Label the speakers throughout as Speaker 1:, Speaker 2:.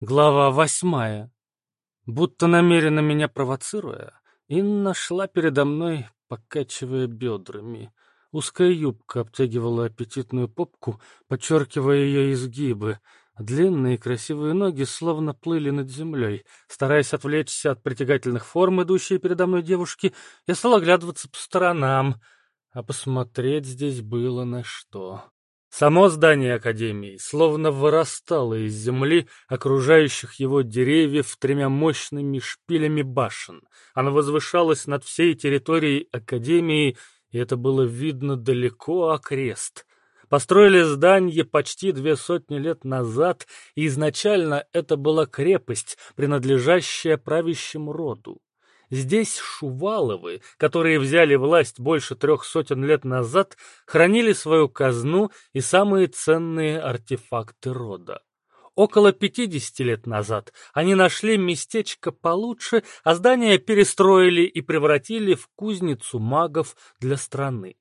Speaker 1: Глава восьмая. Будто намеренно меня провоцируя, Инна шла передо мной, покачивая бедрами. Узкая юбка обтягивала аппетитную попку, подчеркивая ее изгибы. Длинные красивые ноги словно плыли над землей. Стараясь отвлечься от притягательных форм, идущей передо мной девушки, я стал оглядываться по сторонам, а посмотреть здесь было на что. Само здание Академии словно вырастало из земли, окружающих его деревьев тремя мощными шпилями башен. Оно возвышалось над всей территорией Академии, и это было видно далеко окрест. Построили здание почти две сотни лет назад, и изначально это была крепость, принадлежащая правящему роду. Здесь Шуваловы, которые взяли власть больше трех сотен лет назад, хранили свою казну и самые ценные артефакты рода. Около 50 лет назад они нашли местечко получше, а здание перестроили и превратили в кузницу магов для страны.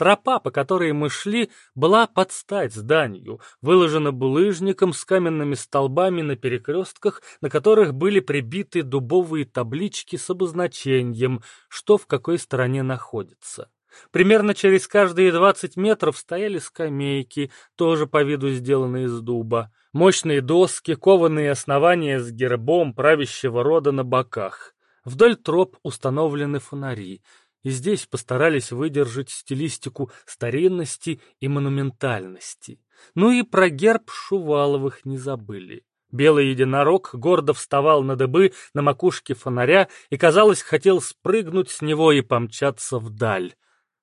Speaker 1: Тропа, по которой мы шли, была под стать зданию, выложена булыжником с каменными столбами на перекрестках, на которых были прибиты дубовые таблички с обозначением, что в какой стороне находится. Примерно через каждые двадцать метров стояли скамейки, тоже по виду сделанные из дуба, мощные доски, кованые основания с гербом правящего рода на боках. Вдоль троп установлены фонари и здесь постарались выдержать стилистику старинности и монументальности. Ну и про герб Шуваловых не забыли. Белый единорог гордо вставал на дыбы на макушке фонаря и, казалось, хотел спрыгнуть с него и помчаться вдаль.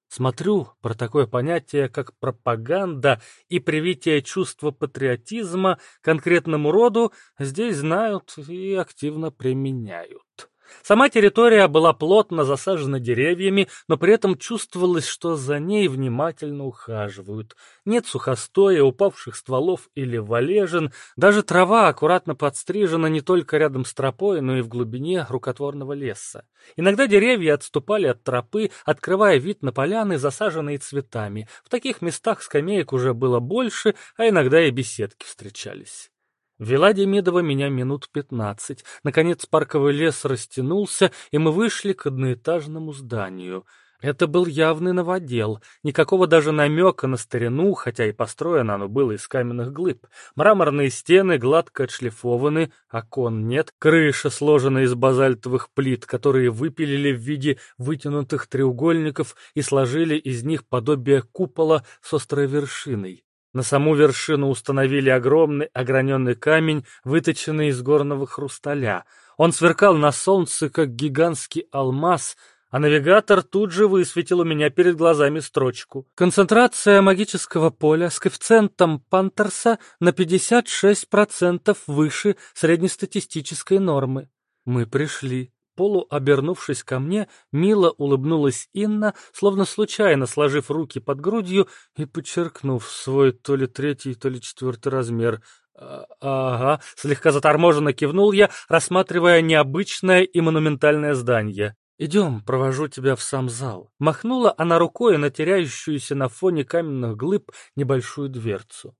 Speaker 1: Смотрю, про такое понятие, как пропаганда и привитие чувства патриотизма конкретному роду здесь знают и активно применяют. Сама территория была плотно засажена деревьями, но при этом чувствовалось, что за ней внимательно ухаживают. Нет сухостоя, упавших стволов или валежин, даже трава аккуратно подстрижена не только рядом с тропой, но и в глубине рукотворного леса. Иногда деревья отступали от тропы, открывая вид на поляны, засаженные цветами. В таких местах скамеек уже было больше, а иногда и беседки встречались. Вела Демидова меня минут пятнадцать. Наконец парковый лес растянулся, и мы вышли к одноэтажному зданию. Это был явный новодел, никакого даже намека на старину, хотя и построено оно было из каменных глыб. Мраморные стены гладко отшлифованы, окон нет, крыша сложена из базальтовых плит, которые выпилили в виде вытянутых треугольников и сложили из них подобие купола с острой вершиной. На саму вершину установили огромный ограненный камень, выточенный из горного хрусталя. Он сверкал на солнце, как гигантский алмаз, а навигатор тут же высветил у меня перед глазами строчку. Концентрация магического поля с коэффициентом Пантерса на 56% выше среднестатистической нормы. Мы пришли. Полуобернувшись ко мне, мило улыбнулась Инна, словно случайно сложив руки под грудью и подчеркнув свой то ли третий, то ли четвертый размер. «А, «Ага», — слегка заторможенно кивнул я, рассматривая необычное и монументальное здание. «Идем, провожу тебя в сам зал». Махнула она рукой на теряющуюся на фоне каменных глыб небольшую дверцу.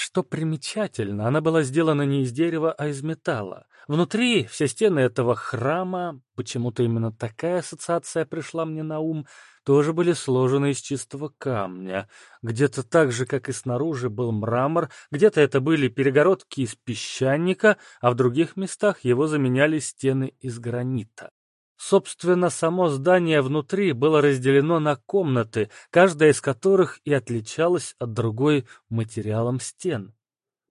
Speaker 1: Что примечательно, она была сделана не из дерева, а из металла. Внутри все стены этого храма, почему-то именно такая ассоциация пришла мне на ум, тоже были сложены из чистого камня. Где-то так же, как и снаружи, был мрамор, где-то это были перегородки из песчаника, а в других местах его заменяли стены из гранита. Собственно, само здание внутри было разделено на комнаты, каждая из которых и отличалась от другой материалом стен.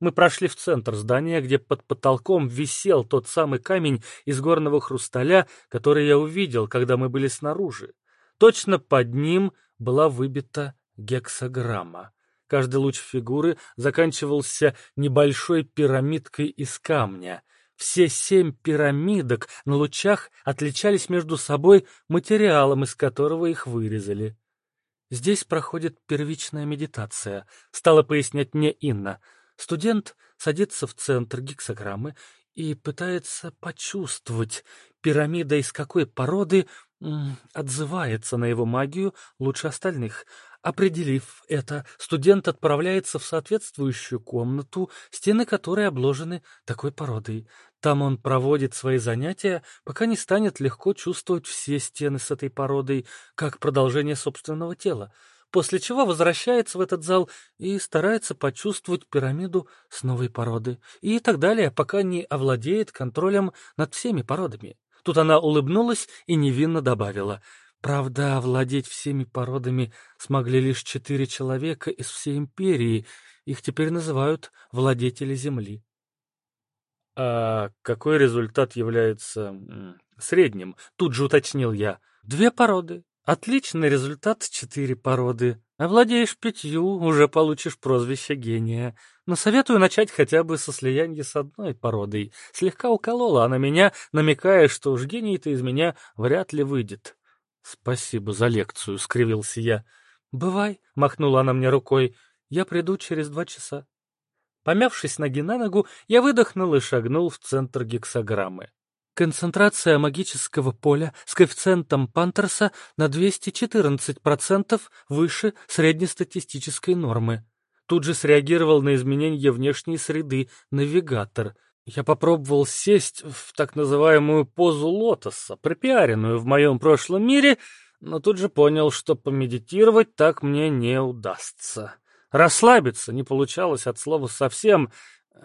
Speaker 1: Мы прошли в центр здания, где под потолком висел тот самый камень из горного хрусталя, который я увидел, когда мы были снаружи. Точно под ним была выбита гексограмма. Каждый луч фигуры заканчивался небольшой пирамидкой из камня — все семь пирамидок на лучах отличались между собой материалом, из которого их вырезали. Здесь проходит первичная медитация, стала пояснять мне Инна. Студент садится в центр гексограммы и пытается почувствовать, пирамида из какой породы отзывается на его магию лучше остальных. Определив это, студент отправляется в соответствующую комнату, стены которой обложены такой породой. Там он проводит свои занятия, пока не станет легко чувствовать все стены с этой породой, как продолжение собственного тела, после чего возвращается в этот зал и старается почувствовать пирамиду с новой породы, и так далее, пока не овладеет контролем над всеми породами. Тут она улыбнулась и невинно добавила — Правда, овладеть всеми породами смогли лишь четыре человека из всей империи. Их теперь называют владетели земли. А какой результат является средним? Тут же уточнил я. Две породы. Отличный результат четыре породы. Овладеешь пятью, уже получишь прозвище гения. Но советую начать хотя бы со слияния с одной породой. Слегка уколола она меня, намекая, что уж гений-то из меня вряд ли выйдет. «Спасибо за лекцию», — скривился я. «Бывай», — махнула она мне рукой, — «я приду через два часа». Помявшись ноги на ногу, я выдохнул и шагнул в центр гексограммы. Концентрация магического поля с коэффициентом Пантерса на 214% выше среднестатистической нормы. Тут же среагировал на изменение внешней среды навигатор — я попробовал сесть в так называемую позу лотоса, пропиаренную в моем прошлом мире, но тут же понял, что помедитировать так мне не удастся. Расслабиться не получалось от слова совсем,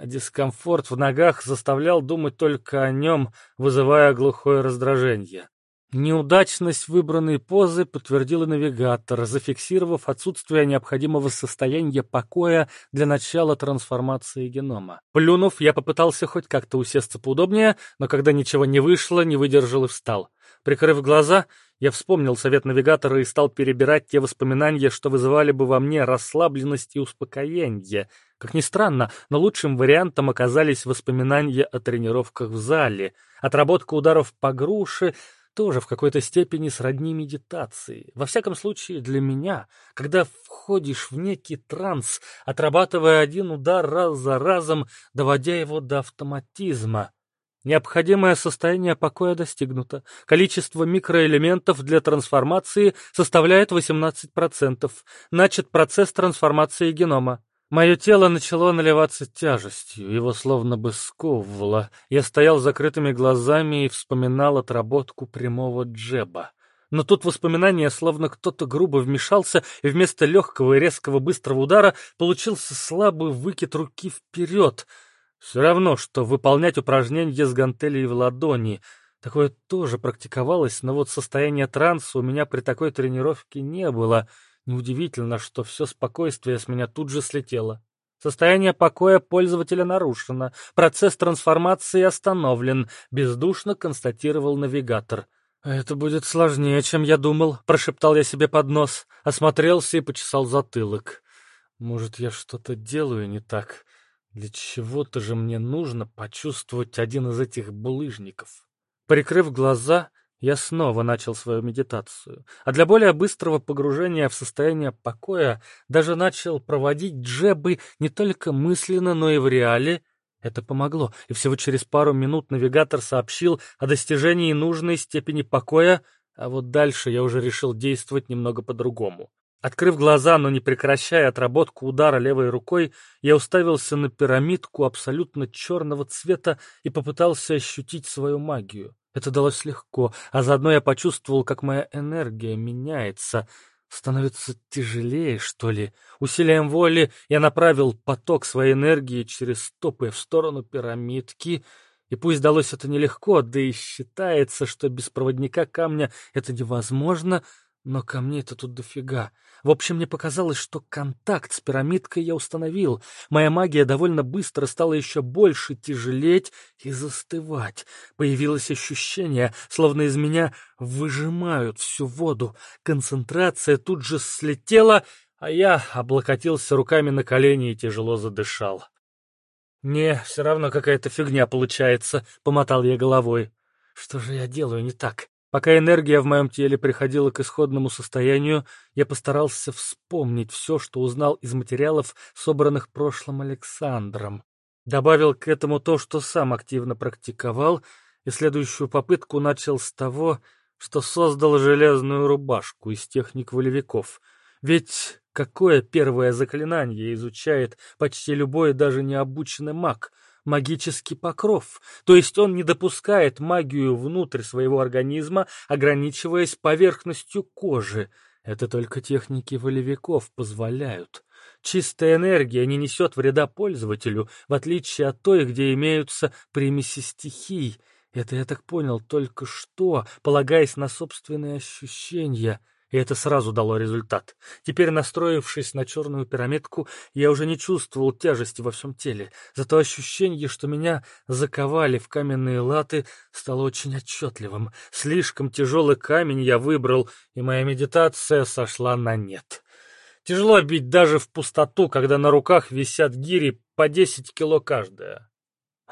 Speaker 1: дискомфорт в ногах заставлял думать только о нем, вызывая глухое раздражение. Неудачность выбранной позы подтвердил навигатор, зафиксировав отсутствие необходимого состояния покоя для начала трансформации генома. Плюнув, я попытался хоть как-то усесться поудобнее, но когда ничего не вышло, не выдержал и встал. Прикрыв глаза, я вспомнил совет навигатора и стал перебирать те воспоминания, что вызывали бы во мне расслабленность и успокоение. Как ни странно, но лучшим вариантом оказались воспоминания о тренировках в зале, отработка ударов по груше — тоже в какой-то степени сродни медитации. Во всяком случае, для меня, когда входишь в некий транс, отрабатывая один удар раз за разом, доводя его до автоматизма. Необходимое состояние покоя достигнуто. Количество микроэлементов для трансформации составляет 18%. Начат процесс трансформации генома. Мое тело начало наливаться тяжестью, его словно бы сковывало. Я стоял с закрытыми глазами и вспоминал отработку прямого джеба. Но тут воспоминание, словно кто-то грубо вмешался, и вместо легкого и резкого быстрого удара получился слабый выкид руки вперед. Все равно, что выполнять упражнение с гантелей в ладони. Такое тоже практиковалось, но вот состояние транса у меня при такой тренировке не было — Неудивительно, что все спокойствие с меня тут же слетело. Состояние покоя пользователя нарушено, процесс трансформации остановлен, бездушно констатировал навигатор. «Это будет сложнее, чем я думал», — прошептал я себе под нос, осмотрелся и почесал затылок. «Может, я что-то делаю не так? Для чего-то же мне нужно почувствовать один из этих булыжников». Прикрыв глаза, я снова начал свою медитацию, а для более быстрого погружения в состояние покоя даже начал проводить джебы не только мысленно, но и в реале. Это помогло, и всего через пару минут навигатор сообщил о достижении нужной степени покоя, а вот дальше я уже решил действовать немного по-другому. Открыв глаза, но не прекращая отработку удара левой рукой, я уставился на пирамидку абсолютно черного цвета и попытался ощутить свою магию. Это далось легко, а заодно я почувствовал, как моя энергия меняется, становится тяжелее, что ли. Усилием воли я направил поток своей энергии через стопы в сторону пирамидки, и пусть далось это нелегко, да и считается, что без проводника камня это невозможно, но камней-то тут дофига. В общем, мне показалось, что контакт с пирамидкой я установил. Моя магия довольно быстро стала еще больше тяжелеть и застывать. Появилось ощущение, словно из меня выжимают всю воду. Концентрация тут же слетела, а я облокотился руками на колени и тяжело задышал. «Не, все равно какая-то фигня получается», — помотал я головой. «Что же я делаю не так?» Пока энергия в моем теле приходила к исходному состоянию, я постарался вспомнить все, что узнал из материалов, собранных прошлым Александром. Добавил к этому то, что сам активно практиковал, и следующую попытку начал с того, что создал железную рубашку из техник волевиков. Ведь какое первое заклинание изучает почти любой даже необученный маг? Магический покров. То есть он не допускает магию внутрь своего организма, ограничиваясь поверхностью кожи. Это только техники волевиков позволяют. Чистая энергия не несет вреда пользователю, в отличие от той, где имеются примеси стихий. Это я так понял только что, полагаясь на собственные ощущения. И это сразу дало результат. Теперь, настроившись на черную пирамидку, я уже не чувствовал тяжести во всем теле. Зато ощущение, что меня заковали в каменные латы, стало очень отчетливым. Слишком тяжелый камень я выбрал, и моя медитация сошла на нет. Тяжело бить даже в пустоту, когда на руках висят гири по десять кило каждая.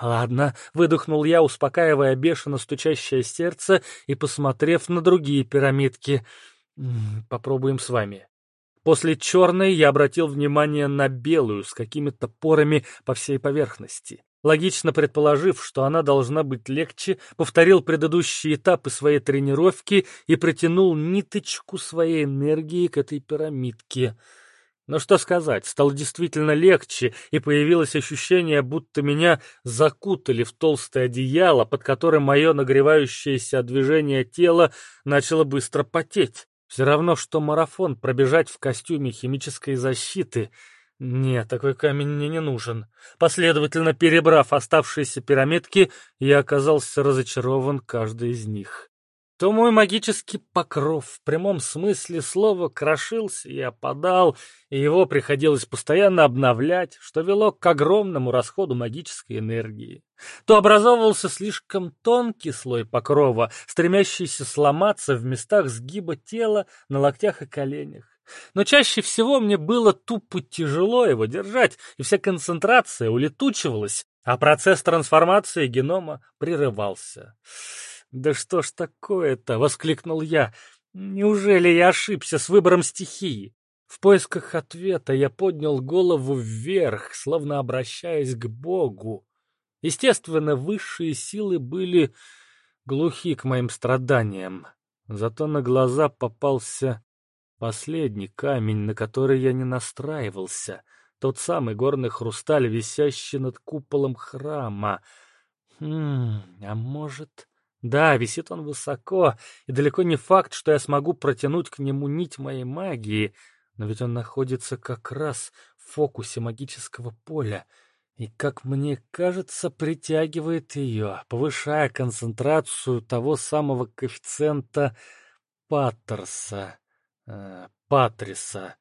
Speaker 1: «Ладно», — выдохнул я, успокаивая бешено стучащее сердце и посмотрев на другие пирамидки. «Попробуем с вами». После черной я обратил внимание на белую с какими-то порами по всей поверхности. Логично предположив, что она должна быть легче, повторил предыдущие этапы своей тренировки и протянул ниточку своей энергии к этой пирамидке. Но что сказать, стало действительно легче, и появилось ощущение, будто меня закутали в толстое одеяло, под которым мое нагревающееся от движения тело начало быстро потеть. Все равно, что марафон пробежать в костюме химической защиты. Нет, такой камень мне не нужен. Последовательно перебрав оставшиеся пирамидки, я оказался разочарован каждой из них то мой магический покров в прямом смысле слова крошился и опадал, и его приходилось постоянно обновлять, что вело к огромному расходу магической энергии. То образовывался слишком тонкий слой покрова, стремящийся сломаться в местах сгиба тела на локтях и коленях. Но чаще всего мне было тупо тяжело его держать, и вся концентрация улетучивалась, а процесс трансформации генома прерывался. «Да что ж такое-то?» — воскликнул я. «Неужели я ошибся с выбором стихии?» В поисках ответа я поднял голову вверх, словно обращаясь к Богу. Естественно, высшие силы были глухи к моим страданиям. Зато на глаза попался последний камень, на который я не настраивался. Тот самый горный хрусталь, висящий над куполом храма. Хм, а может... Да, висит он высоко, и далеко не факт, что я смогу протянуть к нему нить моей магии, но ведь он находится как раз в фокусе магического поля, и, как мне кажется, притягивает ее, повышая концентрацию того самого коэффициента Паттерса, э, Патриса,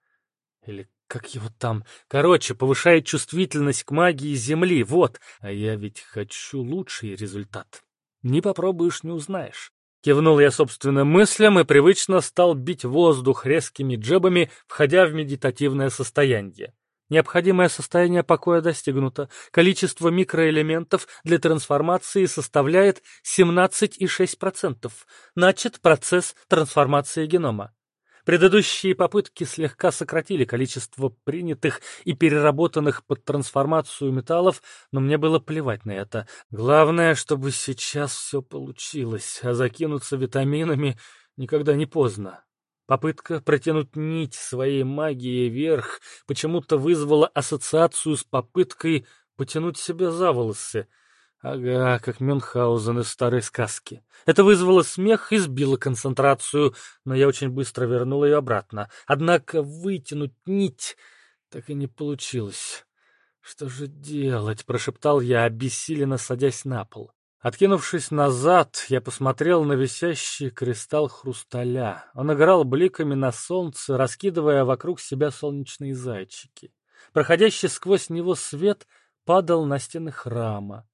Speaker 1: или как его там, короче, повышает чувствительность к магии Земли, вот, а я ведь хочу лучший результат. Не попробуешь, не узнаешь. Кивнул я собственным мыслям и привычно стал бить воздух резкими джебами, входя в медитативное состояние. Необходимое состояние покоя достигнуто. Количество микроэлементов для трансформации составляет 17,6%. Начат процесс трансформации генома. Предыдущие попытки слегка сократили количество принятых и переработанных под трансформацию металлов, но мне было плевать на это. Главное, чтобы сейчас все получилось, а закинуться витаминами никогда не поздно. Попытка протянуть нить своей магии вверх почему-то вызвала ассоциацию с попыткой потянуть себя за волосы — Ага, как Мюнхгаузен из старой сказки. Это вызвало смех и сбило концентрацию, но я очень быстро вернул ее обратно. Однако вытянуть нить так и не получилось. «Что же делать?» — прошептал я, обессиленно садясь на пол. Откинувшись назад, я посмотрел на висящий кристалл хрусталя. Он играл бликами на солнце, раскидывая вокруг себя солнечные зайчики. Проходящий сквозь него свет падал на стены храма.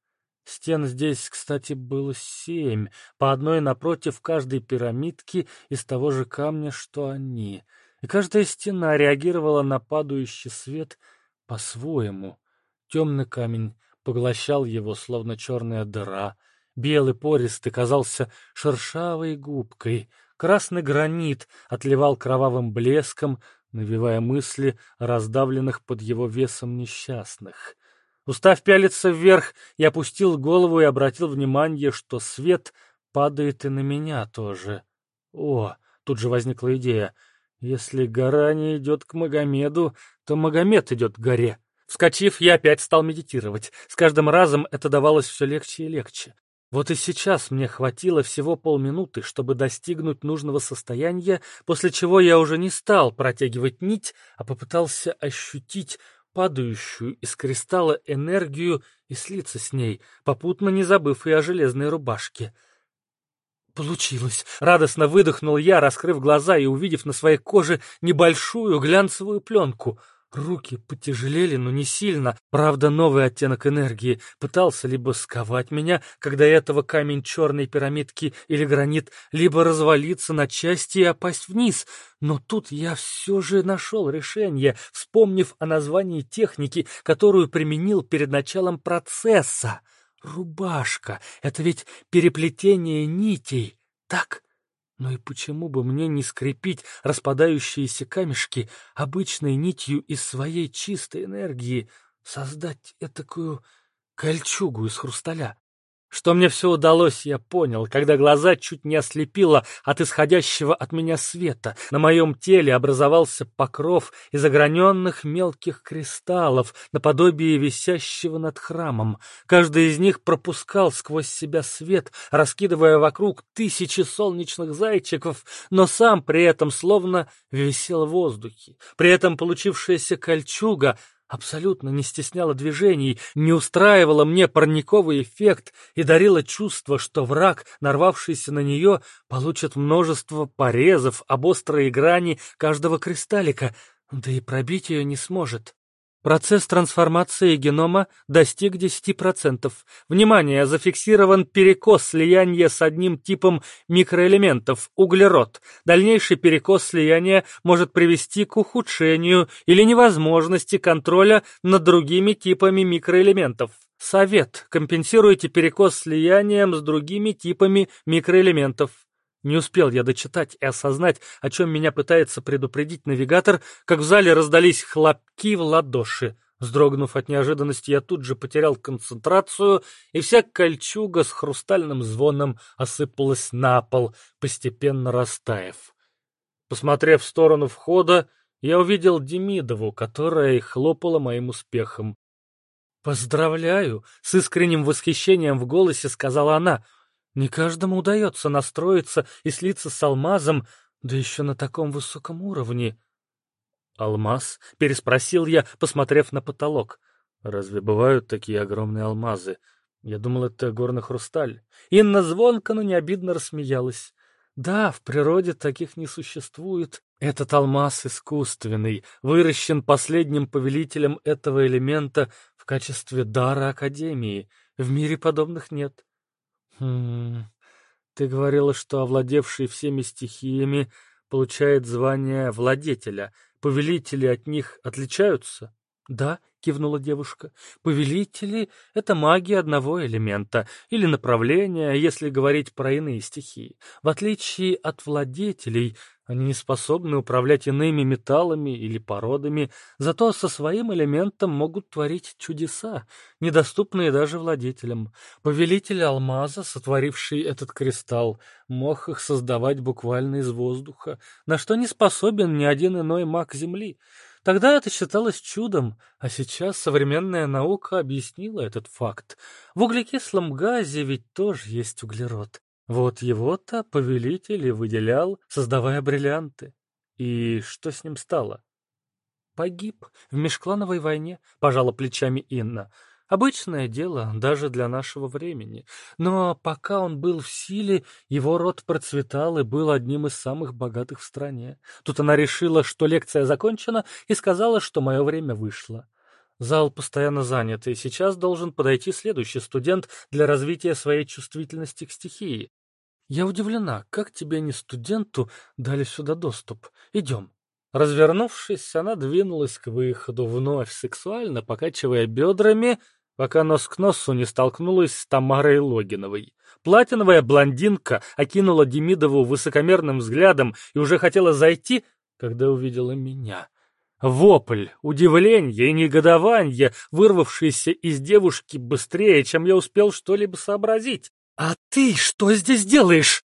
Speaker 1: Стен здесь, кстати, было семь, по одной напротив каждой пирамидки из того же камня, что они. И каждая стена реагировала на падающий свет по-своему. Темный камень поглощал его, словно черная дыра. Белый пористый казался шершавой губкой. Красный гранит отливал кровавым блеском, навевая мысли раздавленных под его весом несчастных. Устав пялиться вверх, я опустил голову и обратил внимание, что свет падает и на меня тоже. О, тут же возникла идея. Если гора не идет к Магомеду, то Магомед идет к горе. Вскочив, я опять стал медитировать. С каждым разом это давалось все легче и легче. Вот и сейчас мне хватило всего полминуты, чтобы достигнуть нужного состояния, после чего я уже не стал протягивать нить, а попытался ощутить падающую из кристалла энергию и слиться с ней, попутно не забыв и о железной рубашке. Получилось. Радостно выдохнул я, раскрыв глаза и увидев на своей коже небольшую глянцевую пленку — Руки потяжелели, но не сильно. Правда, новый оттенок энергии пытался либо сковать меня, когда этого камень черной пирамидки или гранит, либо развалиться на части и опасть вниз. Но тут я все же нашел решение, вспомнив о названии техники, которую применил перед началом процесса. Рубашка — это ведь переплетение нитей, так? Но и почему бы мне не скрепить распадающиеся камешки обычной нитью из своей чистой энергии, создать этакую кольчугу из хрусталя? Что мне все удалось, я понял, когда глаза чуть не ослепило от исходящего от меня света. На моем теле образовался покров из ограненных мелких кристаллов, наподобие висящего над храмом. Каждый из них пропускал сквозь себя свет, раскидывая вокруг тысячи солнечных зайчиков, но сам при этом словно висел в воздухе. При этом получившаяся кольчуга — абсолютно не стесняла движений, не устраивала мне парниковый эффект и дарила чувство, что враг, нарвавшийся на нее, получит множество порезов об острые грани каждого кристаллика, да и пробить ее не сможет. Процесс трансформации генома достиг 10%. Внимание, зафиксирован перекос слияния с одним типом микроэлементов – углерод. Дальнейший перекос слияния может привести к ухудшению или невозможности контроля над другими типами микроэлементов. Совет. Компенсируйте перекос слиянием с другими типами микроэлементов. Не успел я дочитать и осознать, о чем меня пытается предупредить навигатор, как в зале раздались хлопки в ладоши. Сдрогнув от неожиданности, я тут же потерял концентрацию, и вся кольчуга с хрустальным звоном осыпалась на пол, постепенно растаяв. Посмотрев в сторону входа, я увидел Демидову, которая хлопала моим успехом. «Поздравляю!» — с искренним восхищением в голосе сказала она. Не каждому удается настроиться и слиться с алмазом, да еще на таком высоком уровне. «Алмаз?» — переспросил я, посмотрев на потолок. «Разве бывают такие огромные алмазы? Я думал, это горный хрусталь». Инна звонко, но не обидно рассмеялась. «Да, в природе таких не существует. Этот алмаз искусственный, выращен последним повелителем этого элемента в качестве дара Академии. В мире подобных нет. Хм... Ты говорила, что овладевший всеми стихиями получает звание владетеля. Повелители от них отличаются? Да, кивнула девушка. Повелители — это маги одного элемента или направления, если говорить про иные стихии. В отличие от владетелей, они не способны управлять иными металлами или породами, зато со своим элементом могут творить чудеса, недоступные даже владетелям. Повелитель алмаза, сотворивший этот кристалл, мог их создавать буквально из воздуха, на что не способен ни один иной маг Земли. Тогда это считалось чудом, а сейчас современная наука объяснила этот факт. В углекислом газе ведь тоже есть углерод. Вот его-то повелитель и выделял, создавая бриллианты. И что с ним стало? Погиб в межклановой войне, пожала плечами Инна. Обычное дело даже для нашего времени. Но пока он был в силе, его род процветал и был одним из самых богатых в стране. Тут она решила, что лекция закончена, и сказала, что мое время вышло. Зал постоянно занят, и сейчас должен подойти следующий студент для развития своей чувствительности к стихии. Я удивлена, как тебе, не студенту, дали сюда доступ. Идем. Развернувшись, она двинулась к выходу, вновь сексуально покачивая бедрами, пока нос к носу не столкнулась с Тамарой Логиновой. Платиновая блондинка окинула Демидову высокомерным взглядом и уже хотела зайти, когда увидела меня. Вопль, удивление и негодование, вырвавшийся из девушки быстрее, чем я успел что-либо сообразить. «А ты что здесь делаешь?»